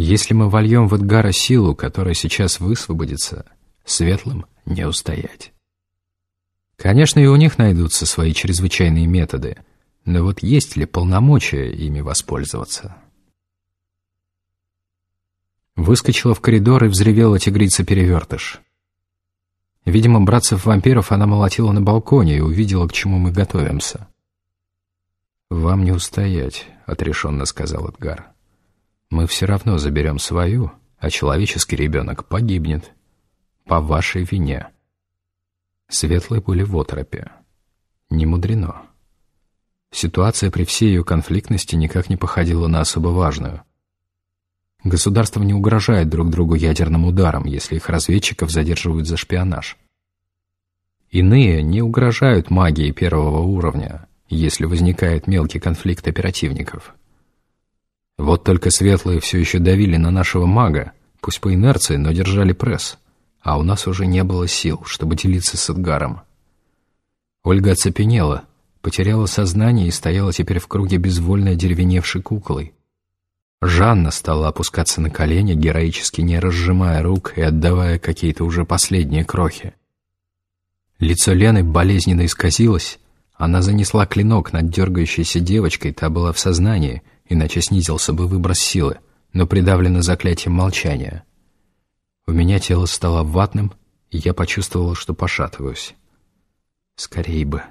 Если мы вольем в Эдгара силу, которая сейчас высвободится, светлым не устоять. Конечно, и у них найдутся свои чрезвычайные методы, но вот есть ли полномочия ими воспользоваться? Выскочила в коридор и взревела тигрица-перевертыш. Видимо, братцев-вампиров она молотила на балконе и увидела, к чему мы готовимся. «Вам не устоять», — отрешенно сказал Эдгар. Мы все равно заберем свою, а человеческий ребенок погибнет. По вашей вине. Светлые были в отропе. Не мудрено. Ситуация при всей ее конфликтности никак не походила на особо важную. Государства не угрожают друг другу ядерным ударом, если их разведчиков задерживают за шпионаж. Иные не угрожают магией первого уровня, если возникает мелкий конфликт оперативников. Вот только светлые все еще давили на нашего мага, пусть по инерции, но держали пресс, а у нас уже не было сил, чтобы делиться с Эдгаром. Ольга оцепенела, потеряла сознание и стояла теперь в круге безвольной деревеневшей куклой. Жанна стала опускаться на колени, героически не разжимая рук и отдавая какие-то уже последние крохи. Лицо Лены болезненно исказилось, она занесла клинок над дергающейся девочкой, та была в сознании — иначе снизился бы выброс силы, но придавлено заклятием молчания. У меня тело стало ватным, и я почувствовал, что пошатываюсь. Скорей бы,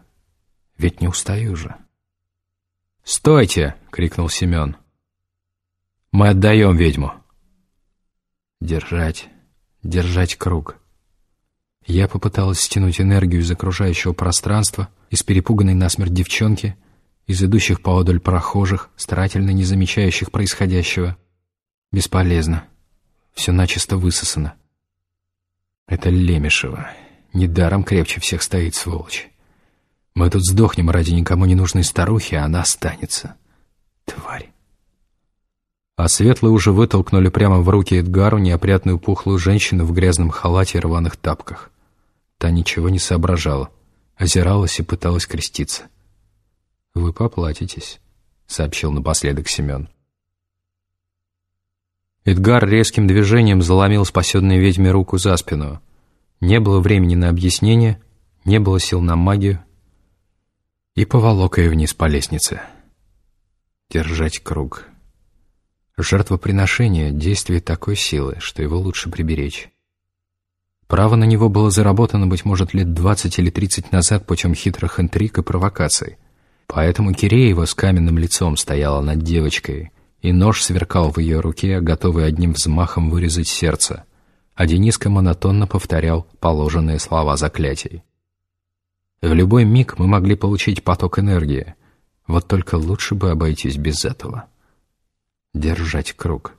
ведь не устаю же. «Стойте!» — крикнул Семен. «Мы отдаем ведьму!» Держать, держать круг. Я попыталась стянуть энергию из окружающего пространства, из перепуганной насмерть девчонки — из идущих поодаль прохожих, старательно не замечающих происходящего. Бесполезно. Все начисто высосано. Это Лемешева. Недаром крепче всех стоит, сволочь. Мы тут сдохнем ради никому не нужной старухи, а она останется. Тварь. А светлые уже вытолкнули прямо в руки Эдгару неопрятную пухлую женщину в грязном халате и рваных тапках. Та ничего не соображала, озиралась и пыталась креститься. «Вы поплатитесь», — сообщил напоследок Семен. Эдгар резким движением заломил спасенной ведьме руку за спину. Не было времени на объяснение, не было сил на магию. И поволок ее вниз по лестнице. Держать круг. Жертвоприношение — действие такой силы, что его лучше приберечь. Право на него было заработано, быть может, лет двадцать или тридцать назад путем хитрых интриг и провокаций — Поэтому Киреева с каменным лицом стояла над девочкой, и нож сверкал в ее руке, готовый одним взмахом вырезать сердце, а Дениска монотонно повторял положенные слова заклятий. В любой миг мы могли получить поток энергии, вот только лучше бы обойтись без этого. Держать круг.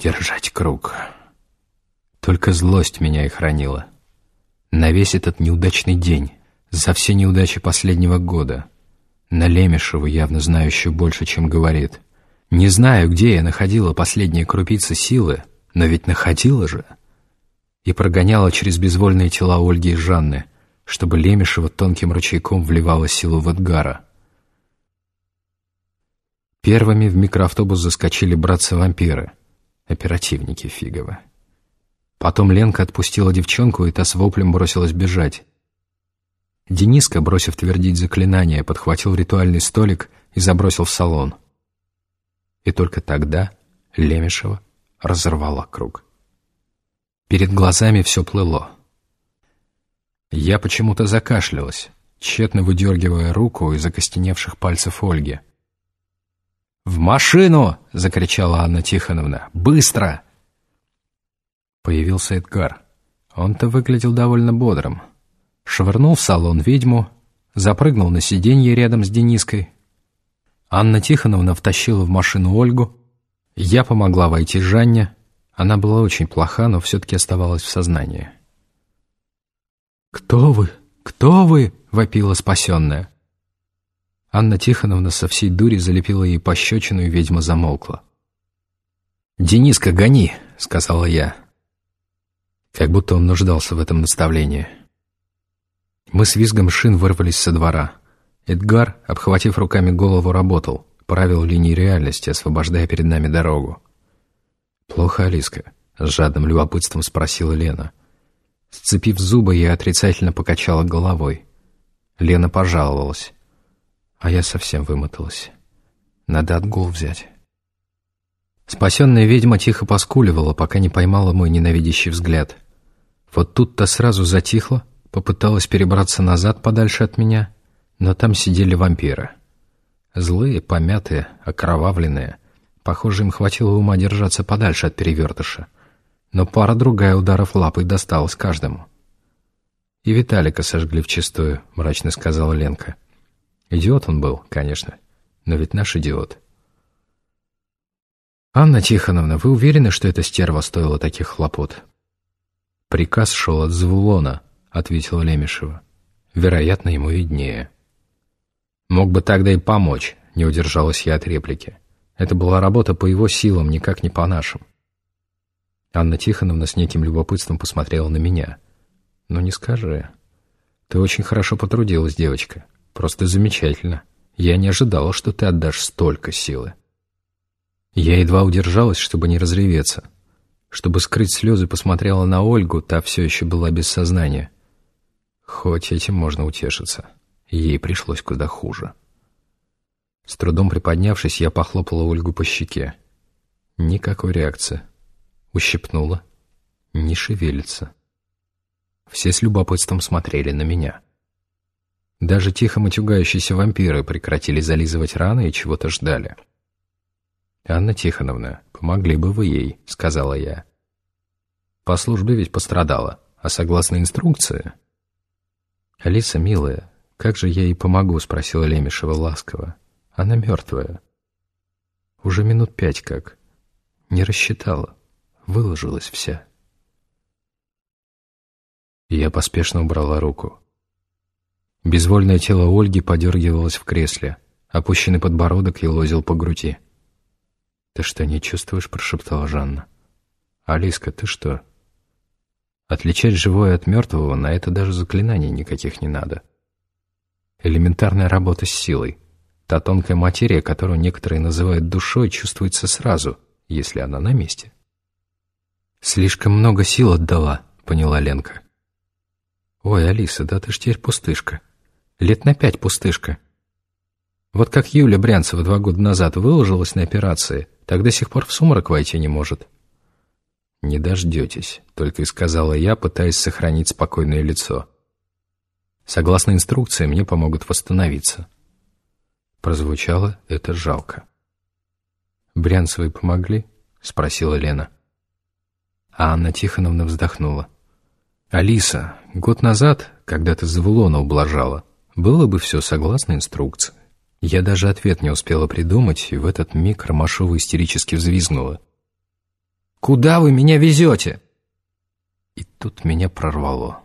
Держать круг. Только злость меня и хранила. На весь этот неудачный день за все неудачи последнего года. На Лемешеву, явно знающую больше, чем говорит. Не знаю, где я находила последние крупицы силы, но ведь находила же. И прогоняла через безвольные тела Ольги и Жанны, чтобы Лемешева тонким ручейком вливала силу в Эдгара. Первыми в микроавтобус заскочили братцы-вампиры, оперативники фиговы. Потом Ленка отпустила девчонку, и та с воплем бросилась бежать. Дениска, бросив твердить заклинание, подхватил ритуальный столик и забросил в салон. И только тогда Лемешева разорвала круг. Перед глазами все плыло. Я почему-то закашлялась, тщетно выдергивая руку из окостеневших пальцев Ольги. «В машину!» — закричала Анна Тихоновна. «Быстро!» Появился Эдгар. Он-то выглядел довольно бодрым швырнул в салон ведьму, запрыгнул на сиденье рядом с Дениской. Анна Тихоновна втащила в машину Ольгу. Я помогла войти Жанне. Она была очень плоха, но все-таки оставалась в сознании. «Кто вы? Кто вы?» — вопила спасенная. Анна Тихоновна со всей дури залепила ей пощечину, и ведьма замолкла. «Дениска, гони!» — сказала я. Как будто он нуждался в этом наставлении. Мы с визгом шин вырвались со двора. Эдгар, обхватив руками голову, работал. правил линии реальности, освобождая перед нами дорогу. «Плохо, Алиска?» — с жадным любопытством спросила Лена. Сцепив зубы, я отрицательно покачала головой. Лена пожаловалась. А я совсем вымоталась. Надо отгул взять. Спасенная ведьма тихо поскуливала, пока не поймала мой ненавидящий взгляд. Вот тут-то сразу затихла, попыталась перебраться назад подальше от меня, но там сидели вампиры. Злые, помятые, окровавленные. Похоже, им хватило ума держаться подальше от перевертыша. Но пара-другая ударов лапой досталась каждому. «И Виталика сожгли вчистую», — мрачно сказала Ленка. «Идиот он был, конечно, но ведь наш идиот». «Анна Тихоновна, вы уверены, что эта стерва стоила таких хлопот?» «Приказ шел от Звулона», — ответила Лемешева. «Вероятно, ему виднее». «Мог бы тогда и помочь», — не удержалась я от реплики. «Это была работа по его силам, никак не по нашим». Анна Тихоновна с неким любопытством посмотрела на меня. «Ну не скажи. Ты очень хорошо потрудилась, девочка. Просто замечательно. Я не ожидала, что ты отдашь столько силы». Я едва удержалась, чтобы не разреветься. Чтобы скрыть слезы, посмотрела на Ольгу, та все еще была без сознания. Хоть этим можно утешиться. Ей пришлось куда хуже. С трудом приподнявшись, я похлопала Ольгу по щеке. Никакой реакции. Ущипнула. Не шевелится. Все с любопытством смотрели на меня. Даже тихо матюгающиеся вампиры прекратили зализывать раны и чего-то ждали. «Анна Тихоновна, помогли бы вы ей», — сказала я. «По службе ведь пострадала, а согласно инструкции...» «Алиса, милая, «Как же я ей помогу?» — спросила Лемешева ласково. «Она мертвая». «Уже минут пять как. Не рассчитала. Выложилась вся». Я поспешно убрала руку. Безвольное тело Ольги подергивалось в кресле. Опущенный подбородок елозил по груди. «Ты что, не чувствуешь?» — прошептала Жанна. «Алиска, ты что?» Отличать живое от мертвого на это даже заклинаний никаких не надо. Элементарная работа с силой. Та тонкая материя, которую некоторые называют душой, чувствуется сразу, если она на месте. «Слишком много сил отдала», — поняла Ленка. «Ой, Алиса, да ты ж теперь пустышка. Лет на пять пустышка. Вот как Юля Брянцева два года назад выложилась на операции, так до сих пор в сумрак войти не может». «Не дождетесь», — только и сказала я, пытаясь сохранить спокойное лицо. Согласно инструкции, мне помогут восстановиться. Прозвучало это жалко. «Брянцевой помогли?» — спросила Лена. А Анна Тихоновна вздохнула. «Алиса, год назад, когда ты Завулона ублажала, было бы все согласно инструкции. Я даже ответ не успела придумать, и в этот миг Ромашова истерически взвизгнула. «Куда вы меня везете?» И тут меня прорвало.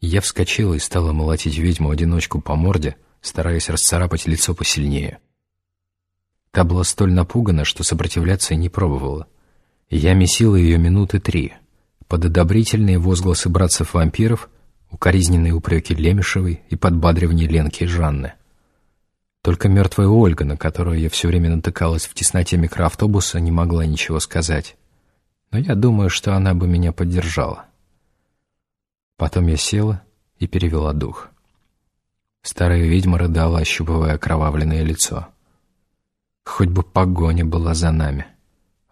Я вскочила и стала молотить ведьму-одиночку по морде, стараясь расцарапать лицо посильнее. Та была столь напугана, что сопротивляться и не пробовала. Я месила ее минуты три. Под одобрительные возгласы братцев-вампиров, укоризненные упреки Лемешевой и подбадривание Ленки и Жанны. Только мертвая Ольга, на которую я все время натыкалась в тесноте микроавтобуса, не могла ничего сказать. Но я думаю, что она бы меня поддержала. Потом я села и перевела дух. Старая ведьма рыдала, ощупывая окровавленное лицо. Хоть бы погоня была за нами.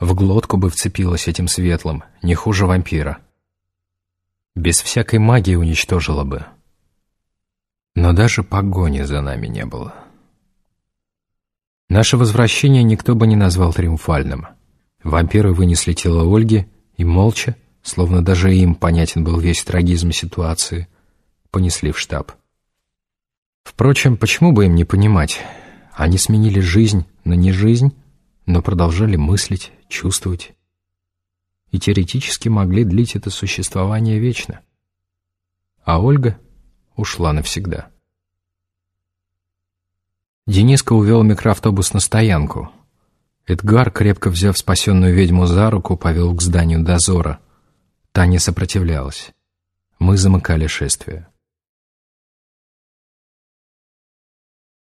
В глотку бы вцепилась этим светлым, не хуже вампира. Без всякой магии уничтожила бы. Но даже погони за нами не было. Наше возвращение никто бы не назвал триумфальным. Вампиры вынесли тело Ольги и молча, словно даже им понятен был весь трагизм ситуации, понесли в штаб. Впрочем, почему бы им не понимать? Они сменили жизнь на не жизнь, но продолжали мыслить, чувствовать. И теоретически могли длить это существование вечно. А Ольга ушла навсегда. Дениска увел микроавтобус на стоянку. Эдгар, крепко взяв спасенную ведьму за руку, повел к зданию дозора. Та не сопротивлялась. Мы замыкали шествие.